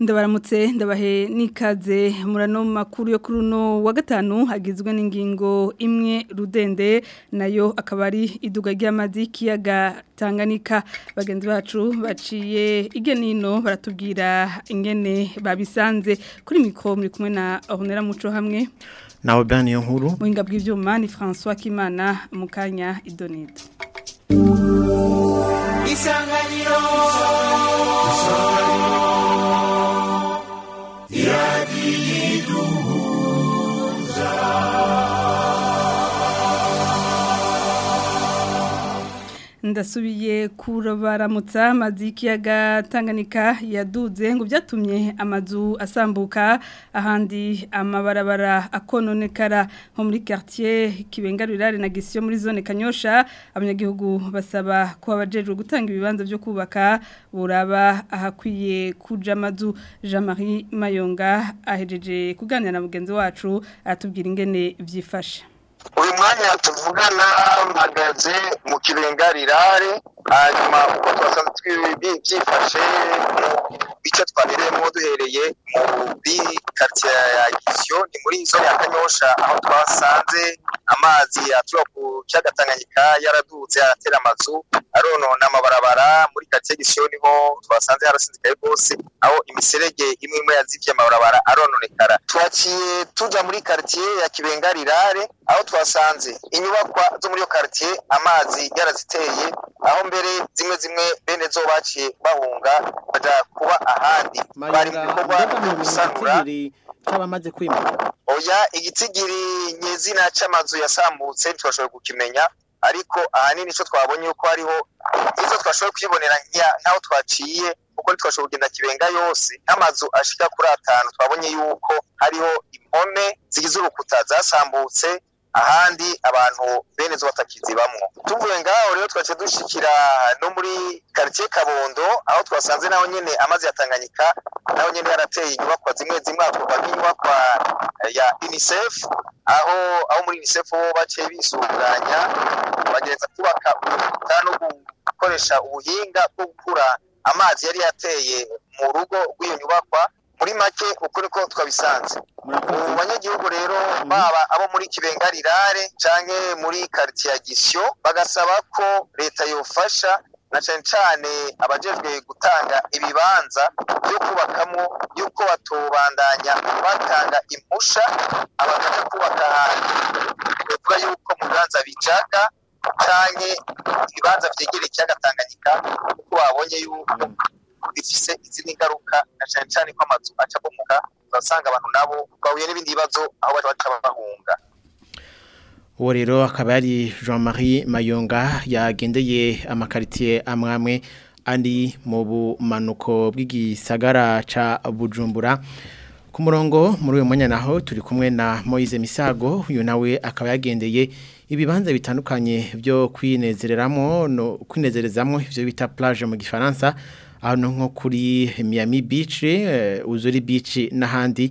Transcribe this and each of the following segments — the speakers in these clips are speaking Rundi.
ndabaramutse ndabahe n'ikaze murano makuru yo kuri uno wa gatanu hagizwe n'ingingo imwe rudende nayo akaba ari iduga ry'amazi kiyaga Tanganyika bagenzi bacu baciye igenino baratubwira ingene babisanze kuri mikoro muri kumwe na honera muco hamwe nawe bani yo nkuru muhinga bw'ibyuma ni François Kimana mukanya idonito isanganiro ndasubiye kurobaramutsa amazi y'ikiyaga Tanganyika yaduze ngo byatumye amazu asambuka ahandi amabarabara akononekara nko muri quartier kibengarurare na gisiyo muri zone Kanyosha abanyagihugu basaba ko abajejwe gutanga ibibanza byo kubaka buraba ahakwiye kuja amazu Jean-Marie Mayonga ahejeje kuganira na mugenzi wacu atubwira ingene byifashe uyu mwanya tuvugana mpagaze mu kibenga hanyuma uko twasanzwe byifashe mu bice twabereyemo duhereye muri karitsiye ya gisiyo ni muri zone ya kanyosha aho twasanze amazi atura ku kiyaga yaradutse aratera amazu aronona amabarabara muri karitsiye niho twasanze harasinzikaye rwose aho imiserege imwe imwe yazivye amabarabara arononekara twaciye tuja muri karitsiye ya kibengarirare aho twasanze inyubakwa zo muri iyo karitsiye amazi yaraziteye aho mbere zimwe zimwe bene zo baciye bahunga baja kuba ahandi bari mu bikorwa byo gusanura cy'abamaze kwimura oya igitsigiri nyezina cy'amazu yasambutse ntitwashoboye kukimenya ariko ahanini icyo twabonye uko hariho izo twashoboye kwibonera ntaho twaciye kuko ntitwashoboye kugenda kibenga yose nk'amazu ashika kuri atanu twabonye yuko hariho impome zigize urukuta zasambutse ahandi abantu bene zo batakizi bamwo tuvuye ngaho rero twaciye dushikira no muri quartier Kabondo aho twasanze naho nyine amazi yatanganyika naho nyene yarateye inyubakwa zimwe zimwe atwuka nk'inyubakwa eh, ya UNICEF aho aho muri UNICEF bo baciye bisuguranya bagereza kubaka ubuta no gukoresha ubuhinga bwo gukura amazi yari yateye mu rugo rw'iyo nyubakwa muri make ukuri ko twabisanze mu banyagihugu rero mm-hmm. baba abo muri kibengarirare cyangwa muri karitsiye ya gisiyo bagasaba ko leta yofasha na cyane cyane abajejwe gutanga ibibanza byo kubakamo yuko batubandanya batanga impusha abashaka kubaka ahantu bivuga yuko muganza bijaga cyane ibibanza byegereye ikiyaga kuko babonye yuko mm-hmm. bifise izindi ngaruka na cyane cyane ko amazu acabomoka urasanga abantu nabo bahuye n'ibindi bibazo aho baca bahunga uwo rero akaba yari jean marie mayonga yagendeye amakaritiye amwe amwe ari mu bumanuko bw'igisagara ca bujumbura ku murongo muri uyu mwanya naho turi kumwe na Moise Misago uyu nawe akaba yagendeye ibibanza bitandukanye byo kwinezereramo no kwinezerezamwo ibyo bita plage mu gifaransa ahantu nko kuri Miami Beach eh, uzuri beach n'ahandi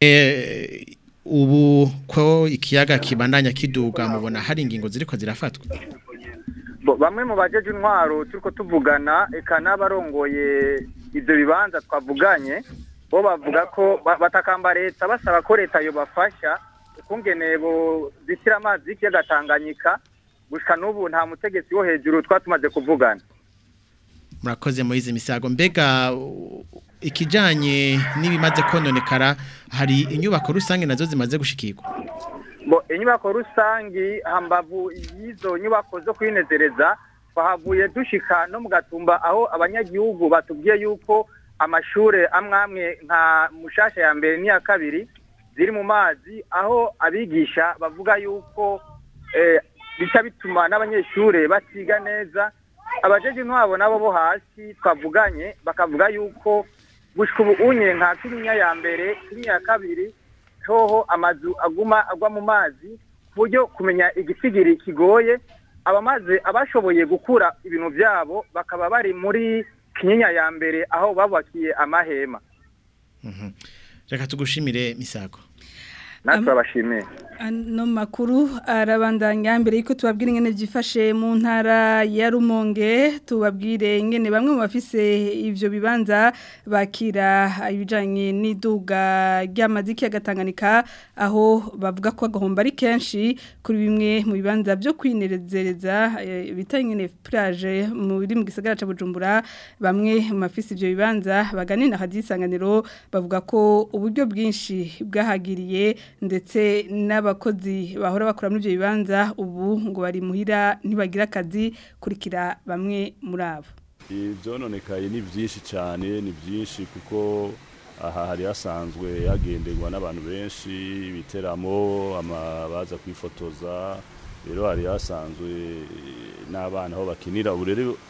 Eh, ubu ko ikiyaga kibandanya kiduga mubona hari ingingo ziri ko zirafatwa bamwe mu bajeje intwaro turi ko tuvugana eka n'abarongoye ibyo bibanza twavuganye bo bavuga ko batakamba leta basaba ko leta yobafasha ukungene buzitira amazi y'ikiyaga tanganyika gusa n'ubu nta mutegetsi wo hejuru twatumaze kuvugana murakoze muri izi misago mbega ikijyanye n'ibimaze kononekara hari inyubako rusange nazo zimaze gushikirwa inyubako rusange hambavu y'izo nyubako zo kwinezereza twahavuye dushika no mu gatumba aho abanyagihugu batubwiye yuko amashuri amwe nka mushasha ya mbere n'iya kabiri ziri mu mazi aho abigisha bavuga yuko eh, bica bituma n'abanyeshuri batiga neza abajeje intwabo nabo bo hasi twavuganye bakavuga yuko gushika ubu unye nka kirinya ya mbere kirinya ya kabiri hoho amazu aguma agwa mu mazi ku buryo kumenya igisigiri kigoye abamaze abashoboye gukura ibintu byabo bakaba bari muri kinyinya ya mbere aho babakiye amahema mhm. reka tugushimire misago natwe ano makuru arabandanya mbere yuko tubabwire ingene byifashe mu ntara ya rumonge tubabwire ngene bamwe mu bafise ibyo bibanza bakira ibijyanye n'iduga ry'amaziki agatanganika aho bavuga ko agahomba ari kenshi kuri bimwe mu bibanza byo kwinerezereza eh, bita ingene puraje muri mu gisagara cya bujumbura bamwe mu bafise ibyo bibanza baganira hadisanganiro bavuga ko uburyo bwinshi bwahagiriye ndetse n'abakozi bahora bakora muri ibyo bibanza ubu ngo bari muhira ntibagira akazi kurikira bamwe muri abo ibyononekaye ni byinshi cyane ni byinshi kuko aha hari hasanzwe hagenderwa n'abantu benshi ibiteramo baza kwifotoza rero hari hasanzwe n'abana aho bakinira ubu rero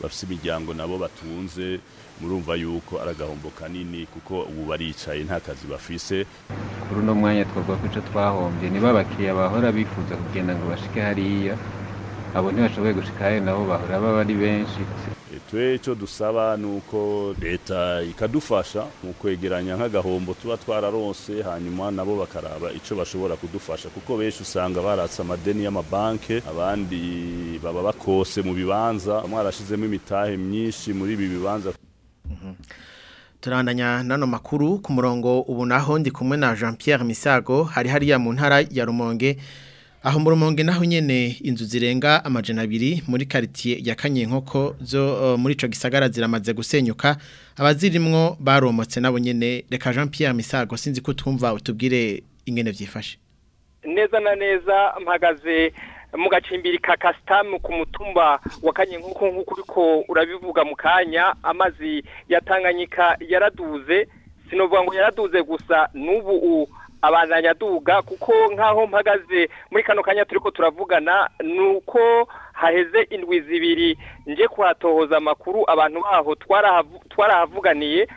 bafite imiryango nabo batunze murumva yuko ari agahombo kanini kuko ubu baricaye nta kazi bafise kuri uno mwanya twavuga ko icyo twahombye niba abakiriya bahora bifuza kugenda ngo bashike hariya abo ntibashoboye gushikayo nabo bahora baba ari benshi twe icyo dusaba ni uko leta ikadufasha mu kwegeranya nk'agahombo tuba twararonse hanyuma nabo bakaraba icyo bashobora kudufasha kuko benshi usanga baratse amadeni y'amabanke abandi baba bakose mu bibanza mwarashizemo imitahe myinshi muri ibi bibanza mhm. turandanya n'ano makuru ku murongo ubu naho ndi kumwe na jean Pierre misago hari hariya mu ntara ya rumonge aho mu naho nyene inzu zirenga amajana abiri muri quartier ya Kanyenkoko zo muri ico gisagara ziramaze gusenyuka abazirimwo baromotse nabo nyene reka Jean Pierre Misago sinzi ko twumva utubwire ingene vyifashe neza na neza mpagaze mu gacimbiri ka kasitamu ku mutumba wa Kanyenkoko nk'uko uriko urabivuga mu kanya amazi yatanganyika yaraduze sinovuga ngo yaraduze gusa n'ubu abandanya aduga kuko nk'aho mpagaze muri kano kanya turi ko turavugana ni uko haheze indwi zibiri nje kuhatohoza amakuru abantu baho twarahavuganiye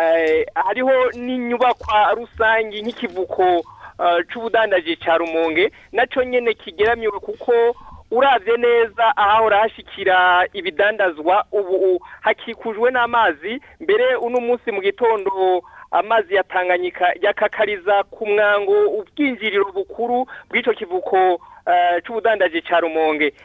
Eh, hariho n'inyubakwa rusange nk'ikivuko eh, cy'ubudandaji cya rumonge nacyo nyine kigeramiwe kuko urabye neza ahahora hashyikira ibidandazwa ubu hakikujwe n'amazi mbere uno munsi mu gitondo amazi yatanganyika yakakariza ku mwango ubwinjiriro bukuru bw'icyo kivuko eh, cy'ubudandaji cya rumonge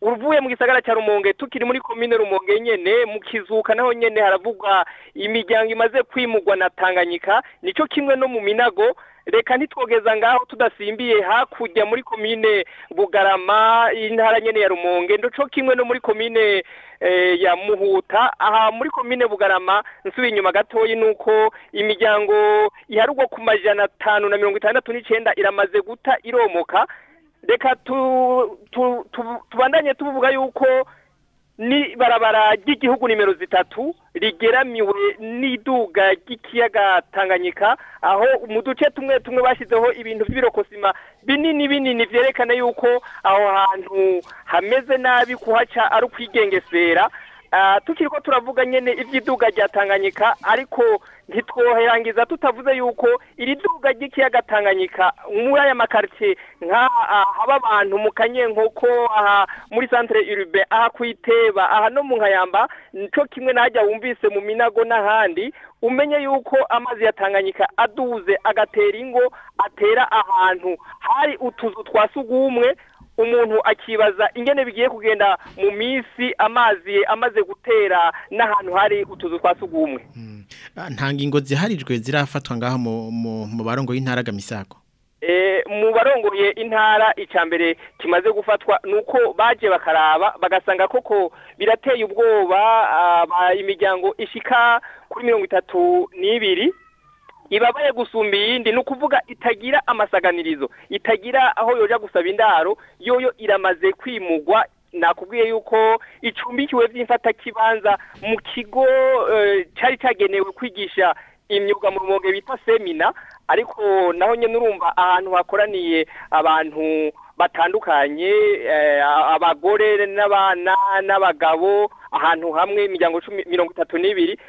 uvuye mu gisagara cya rumonge tukiri muri komine rumonge nyine mu kizuka naho nyine haravugwa imiryango imaze kwimugwa na tanganyika nicyo kimwe no mu minago reka ntitwogeza ngaho tudasimbiye hakujya muri komine bugarama intara nyene ya rumonge ndoco kimwe no muri komine eh, ya muhuta aha muri komine bugarama nsubi inyuma gatoyi nuko imiryango iharugwa ku majana atanu na mirongo itandatu n'icenda iramaze guta iromoka reka tubandanye tuvuga yuko ni barabara ry'igihugu nimero zitatu rigeramiwe n'iduga ry'ikiyaga tanganyika aho mu duce tumwe tumwe bashyizeho ibintu by'ibirokosima binini binini byerekana yuko aho hantu hameze nabi kuhaca ari ukwigengesera Ah, tukiri ko turavuga nyine iby'iduga rya tanganyika ariko ntitwoherangiza tutavuze yuko iri duga ry'ikiyaga tanganyika muri aya makaritsiye nk'aha ah, abantu mu kanyenkoko aha muri santire irube aha ku iteba aha no mu nkayamba nicyo kimwe najya wumvise mu minago n'ahandi umenye yuko amazi ya aduze agatera ingo atera ahantu hari utuzu twa sugumwe umuntu akibaza ingene bigiye kugenda mu minsi amazi amaze gutera n'ahantu hari utuzu twa sugumwe hmm. ah, nta ngingo ziharijwe zirafatwa ngaho mu barongo y'intaraga misako mu barongoye intara eh, icya mbere kimaze gufatwa ni uko baje bakaraba bagasanga koko birateye ubwoba ah, imiryango ishika kuri mirongo itatu n'ibiri ibabaye gusumba iyindi ni ukuvuga itagira amasaganirizo itagira aho yoja gusaba indaro yoyo iramaze kwimugwa nakubwiye yuko icumbikiwe by'imfatakibanza mu kigo eh, cyari cyagenewe kwigisha imyuga mu rumonge bita semina ariko naho nyine urumva ahantu hakoraniye abantu batandukanye eh, abagore n'abana n'abagabo ahantu hamwe imiryango mirongo itatu n'ibiri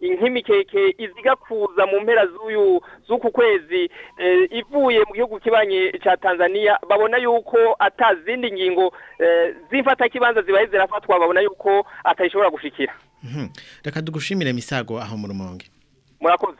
nk'imikeke iziga kuza mu mpera z'uyu z'uku kwezi eh, ivuye mu gihugu kibanye cya tanzania babona yuko atazindi ngingo eh, zifata kibanza zibaye zirafatwa babona yuko atayishobora gushikira mhm. reka dugushimire misago aho mu rumonge murakoze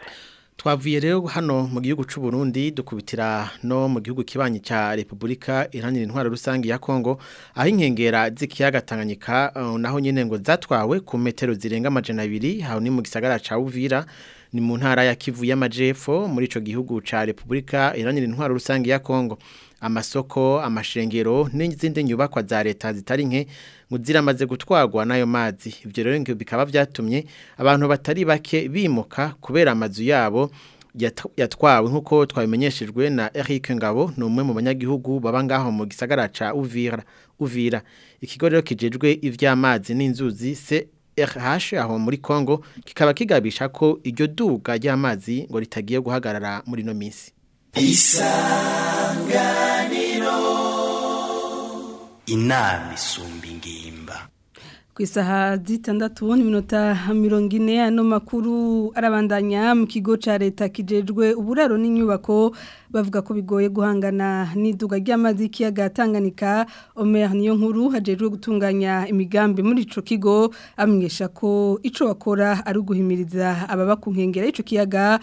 twavuye rero hano mu gihugu cy'u Burundi dukubitira no mu gihugu kibanye cya Repubulika irangira intwaro rusange ya Kongo aho inkengera zikiyagatanganyika Tanganyika uh, naho nyene ngo zatwawe ku metero zirenga amajana abiri aho ni mu gisagara ca Uvira ni mu ntara ya Kivu MajEfo muri ico gihugu cya Repubulika irangira intwaro rusange ya Kongo amasoko amashengero n'izindi nyubakwa za leta zitari nke ngo ziramaze gutwarwa n'ayo mazi ibyo rero bikaba byatumye abantu batari bake bimuka kubera amazu yabo yatwawe nk'uko twabimenyeshejwe na Eric Ngabo ni umwe mu banyagihugu baba ngaho mu gisagara ca Uvira Uvira ikigo rero kijejwe ivy'amazi n'inzuzi CRH aho muri Congo kikaba kigabisha ko iryo duga ry'amazi ngo ritagiye guhagarara muri no misi isanganiro inama isumba ingimba ku isaha zitandatu n'iminota mirongo ine ano makuru arabandanya mu kigo cya leta kijejwe uburaro n'inyubako bavuga ko bigoye guhangana n'iduga ry'amazi y'ikiyaga Tanganyika omer niyo nkuru hajejwe gutunganya imigambi muri icyo kigo amenyesha ko icyo bakora ari uguhimiriza aba ku nkengero kiyaga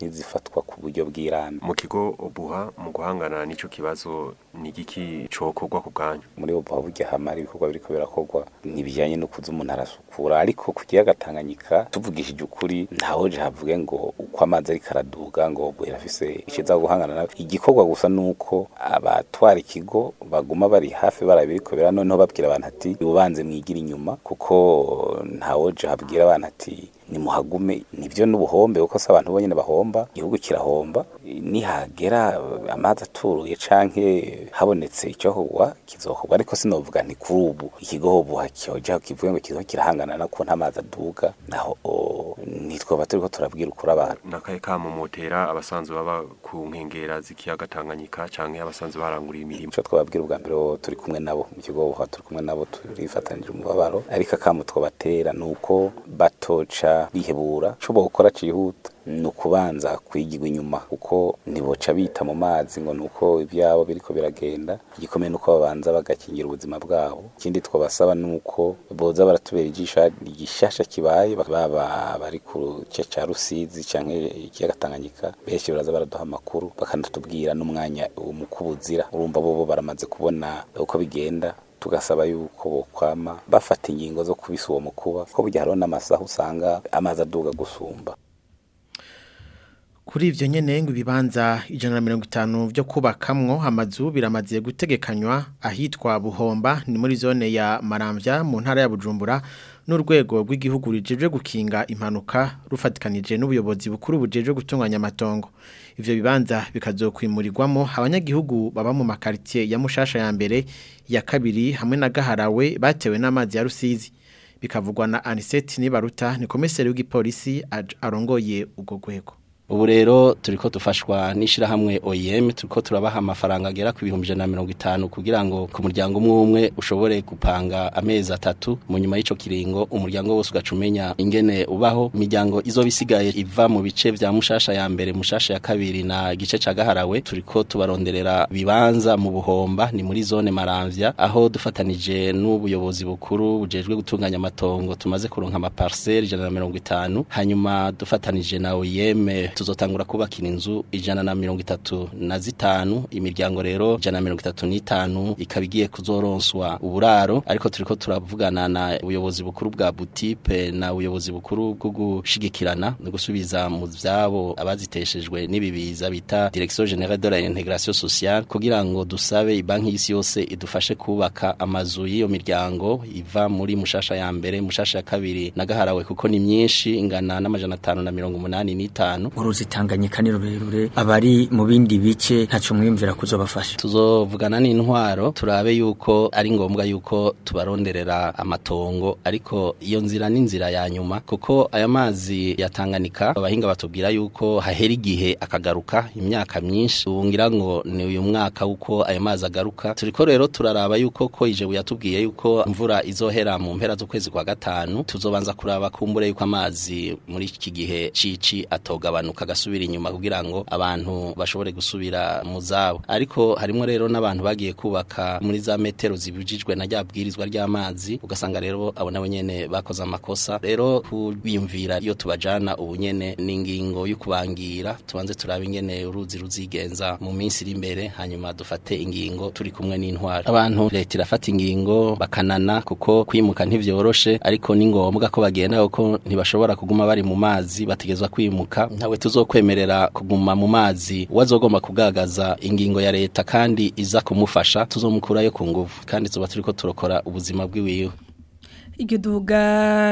n'izifatwa ku buryo bw'irambi mu kigo ubuha mu guhangana n'icyo kibazo ni igiki cokorwa ku bwanyu muri ubu burya hamara ibikorwa biriko birakorwa ntibijyanye no kuza umuntu arasukura ariko ku kiyaga Tanganyika tuvugishije ukuri ntawe je havuge ngo uko amazi ariko araduga ngo bwera afise ikiza guhangana nawe igikorwa gusa nuko abatwara ikigo baguma bari hafi barabiriko bira noneho babwira abantu ati ubanze mwigira inyuma kuko ntawe je habwira abantu ati nimuhagume nibyo n'ubuhombe kuko se abantu bonyene bahomba igihugu kirahomba nihagera amazi aturuye canke habonetse icyo hogwa kizokorwa ariko sinovuga ni kuri ubu ikigo hobu kivuye ngo kizoho kirahangana ko amazi aduga naho ntitwaba turiko turabwira ukuri abantu nakaye kamumotera abasanzwe baba ku nkengera z'ikiyaga Tanganyika canke abasanzwe baranguriye imirimo ico twababwira ubwa mbere turi kumwe nabo mu kigo hobu turi kumwe nabo turifatanije umubabaro ariko akamu twabatera nuko batoca bihebura co bokora cihuta ni ukubanza kwigirwa inyuma kuko ntiboca bita mu mazi ngo ni uko ibyabo biriko biragenda igikomeye ni uko babanza bagakingira ubuzima bwabo ikindi twabasaba ni uko boza baratubera ijisho igishasha kibaye baba bari ku cya cya rusizi cyangwa ikiyaga tanganyika benshi baraza baraduha amakuru bakanatubwira n'umwanya umukubuzira urumva bo baramaze kubona uko bigenda tugasaba yuko bokwama bafata ingingo zo kubisa uwo mukuba ko burya hariho n'amasaha usanga amazi aduga gusumba kuri ivyo nyene ngo ibibanza ijana na mirongo itanu vyo kubakamwo amazu biramaze gutegekanywa ahitwa buhomba ni muri zone ya maramvya mu ntara ya bujumbura n'urwego rw'igihugu gukinga impanuka rufatikanije n'ubuyobozi bukuru bujejwe gutunganya amatongo ivyo bibanza bikazokwimurirwamo abanyagihugu baba mu makaritie ya mushasha ya mbere ya kabiri hamwe na gaharawe batewe n'amazi ya rusizi bikavugwa na aniseti nibaruta ni komiseri w'igipolisi arongoye urwo rwego ubu rero turiko ko dufashwa n'ishyirahamwe OIM e turi ko turabaha amafaranga agera ku bihumbi na mirongo itanu kugira ngo ku muryango umwe ushobore gupanga amezi atatu mu nyuma y’ico kiringo umuryango wose ugaca umenya ingene ubaho imiryango izo bisigaye iva mu bice bya mushasha ya mbere mushasha ya kabiri na gice cya gaharawe turi tubaronderera bibanza mu buhomba ni muri zone maramvya aho dufatanije n'ubuyobozi bukuru bujejwe gutunganya amatongo tumaze kuronka amaparcelle ijana na mirongo itanu hanyuma dufatanije na OIM e tuzotangura kubakira inzu ijana na mirongo itatu na zitanu imiryango rero ijana na mirongo itatu n'itanu ikaba igiye kuzoronswa uburaro ariko turiko turavugana na ubuyobozi bukuru bwa butipe na ubuyobozi bukuru bwo gushigikirana no gusubiza mu byabo abaziteshejwe n'ibibiza bita direction générale de la intégration sociale kugira ngo dusabe ibanki y'isi yose idufashe kubaka amazu y'iyo miryango iva muri mushasha ya mbere mushasha ya kabiri nagaharawe kuko ni myinshi ingana n'amajana atanu na mirongo umunani n'itanu uruzi Tanganyika ni rurerure abari mu bindi bice ntaco mwimvira kuzobafasha tuzovugana n'intwaro turabe yuko ari ngombwa yuko tubaronderera amatongo ariko iyo nzira ni nzira ya nyuma kuko aya mazi ya Tanganyika abahinga batubwira yuko hahera igihe akagaruka imyaka myinshi ubungira ngo ni uyu mwaka uko aya mazi agaruka turiko rero turaraba yuko ko ijebu yatubwiye yuko imvura izohera mu mpera z'ukwezi kwa gatanu tuzobanza kuraba kumbure yuko amazi muri iki gihe cici atogabanuka kagasubira inyuma kugira ngo abantu bashobore gusubira mu zabo ariko harimo rero n'abantu bagiye kubaka muri za metero zibujijwe na ryabwirizwa ry'amazi ugasanga rero abo nabo nyene bakoze amakosa rero kubiyumvira iyo tubajana ubu nyene n'ingingo yo kubangira tubanze turabe ingene uruzi ruzigenza mu minsi iri imbere hanyuma dufate ingingo turi kumwe n'intwara abantu leta irafata ingingo bakanana kuko kwimuka ntibyoroshe ariko ni ngombwa ko bagenda kuko ntibashobora kuguma bari mu mazi bategezwa kwimuka ntawe tuzokwemerera kuguma mu mazi wazogomba kugagaza ingingo ya leta kandi iza kumufasha yo ku nguvu kandi tuba turi turokora ubuzima bw'iwiwe igiduga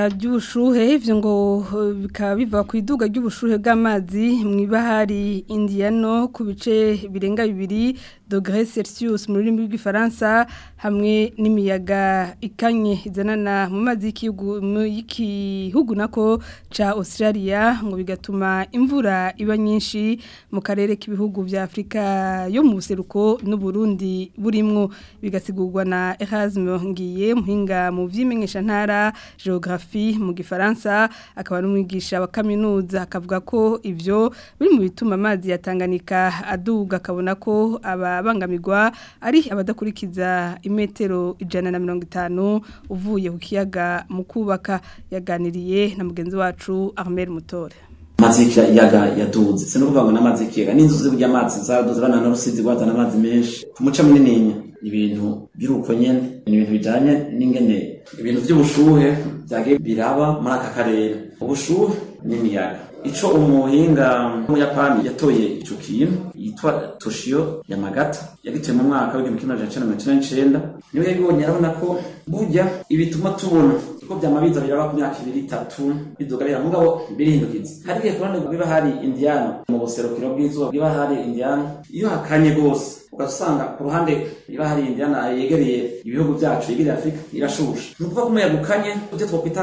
ry'ubushuhe ivyo ngo eh, bikaba biva ku iduga ry'ubushuhe bw'amazi mu ibahari indiyano ku bice birenga bibiri dogere celsius mu rurimi rw'ifaransa hamwe n'imiyaga ikanye izanana mu mazi y'igihugu nako ca australia ngo bigatuma imvura iba nyinshi mu karere k'ibihugu bya afurika yo mu buseruko n'uburundi burimo bigasigurwa na erasme ngiye muhinga mu by'imenyeshantara geography mu gifaransa akaba n'umwigisha wa kaminuza akavuga ko ibyo biri mu bituma amazi ya tanganika aduga akabona ko aba babangamirwa ari abadakurikiza imetero ijana na mirongo itanu uvuye ku kiyaga mu kubaka yaganiriye na mugenzi wacu Armel Mutore amaziki yaga yaduze se n'uvuga ngo n'amazi kiyaga n'inzuzi burya amazi zaduze abana n'urusizi guhatana amazi menshi ku muce munini ibintu biruko nyene ni ibintu bijanye n'ingene ibintu vy'ubushuhe byagiye biraba muri aka karere ubushuhe n'imiyaga ico umuhinga w'umuyapani yatoye ico kintu yitwa Toshio Yamagata yagituye mu mwaka w'igihumbi kimwe amajana icenda mirongo icenda niwe yabibonye arabona ko burya ibituma tubona uko byama biza biraba ku myaka ibiri itatu biduga biramugabo birihindukitse hari igihe kurane biba hari indiyano mu buserukiro bw'izuba biba hari indiyano iyo hakanye rwose ugasanga ku ruhande biba hari indiyana yegereye ibihugu byacu ibiri afurika irashusha ni ukuvuga ko umuyaga ukanye ibyo twakwita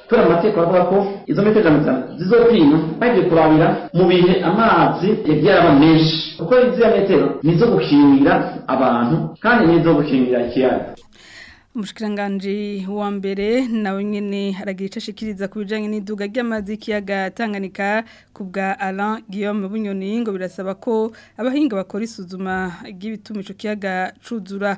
kubera amategeko avuga ko izo metero ijana mirongo itanu zizotinya bagiye kurabira mu bihe amazi yagiye araba menshi kuko izi metero ni izo gukingira abantu kandi n'izo gukingira ikiyaga umushikiranganji wa mbere na nyene aragira icyo ashikiriza ku bijyanye n'iduga ry'amazi y'ikiyaga Tanganyika ku bwa Alain Guillaume Bunyoni ngo birasaba ko abahinga bakora isuzuma ry'ibituma ico kiyaga cuzura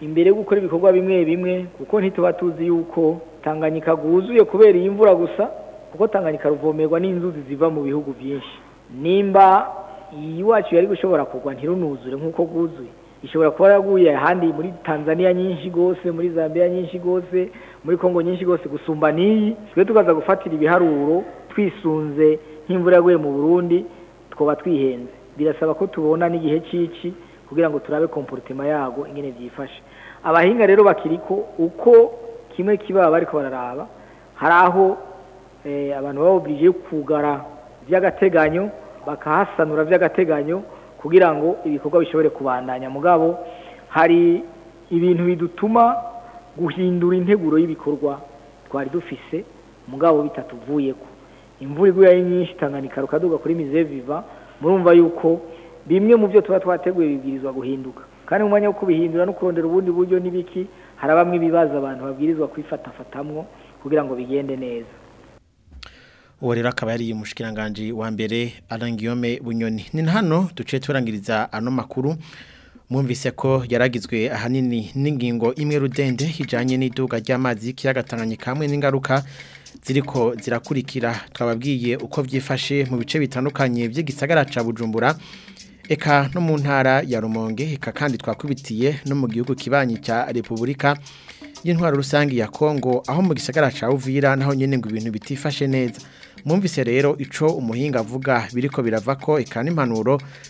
imbere yo gukora ibikorwa bimwe bimwe kuko ntituba tuzi yuko tanganyika guzuye kubera iyi mvura gusa kuko tanganyika ruvomerwa n'inzuzi ziva mu bihugu byinshi nimba iyi wacu yari gushobora kugwa ntirunuzure nk'uko guzuye ishobora kuba yaguye ahandi muri tanzania nyinshi rwose muri zambia nyinshi rwose muri kongo nyinshi rwose gusumba n'iyi twe tukaza gufatira ibiharuro twisunze nk'imvura yaguye mu burundi twaba twihenze birasaba ko tubona n'igihe cy'iki kugira ngo turabe komporutima yago ingene byifashe abahinga rero bakiri ko uko kimwe kiba bariko bararaba hari aho eh, abantu baba obirije kugara by'agateganyo bakahasanura by'agateganyo kugira ngo ibikorwa bishobore kubandanya mugabo hari ibintu bidutuma guhindura integuro y'ibikorwa twari dufise mugabo bitatuvuyeko imvura iguye ari nyinshi tanganyika rukaduga kuri mize murumva yuko bimwe mu byo tuba twateguye bibwirizwa guhinduka kandi mu mwanya wo kubihindura no kurondera ubundi buryo n'ibiki hari bamwe bibaza abantu babwirizwa kwifatafatamwo kugira ngo bigende neza uwo rero akaba yari umushikiranganji wa mbere arangiyome bunyoni ni hano duce turangiriza ano makuru mwumvise ko yaragizwe ahanini n'ingingo imwe rudende ijyanye n'iduka ry'amazi y'ikiyaga tanganyika hamwe n'ingaruka ziriko zirakurikira twababwiye uko byifashe mu bice bitandukanye by'igisagara ca Bujumbura eka no mu ntara ya Rumonge eka kandi twakubitiye no mu gihugu kibanyi cya Republika y'intwaro rusangi ya Kongo aho mu gisagara ca Uvira naho nyene ngo ibintu bitifashe neza mwumvise rero ico umuhinga avuga biriko birava ko eka n'impanuro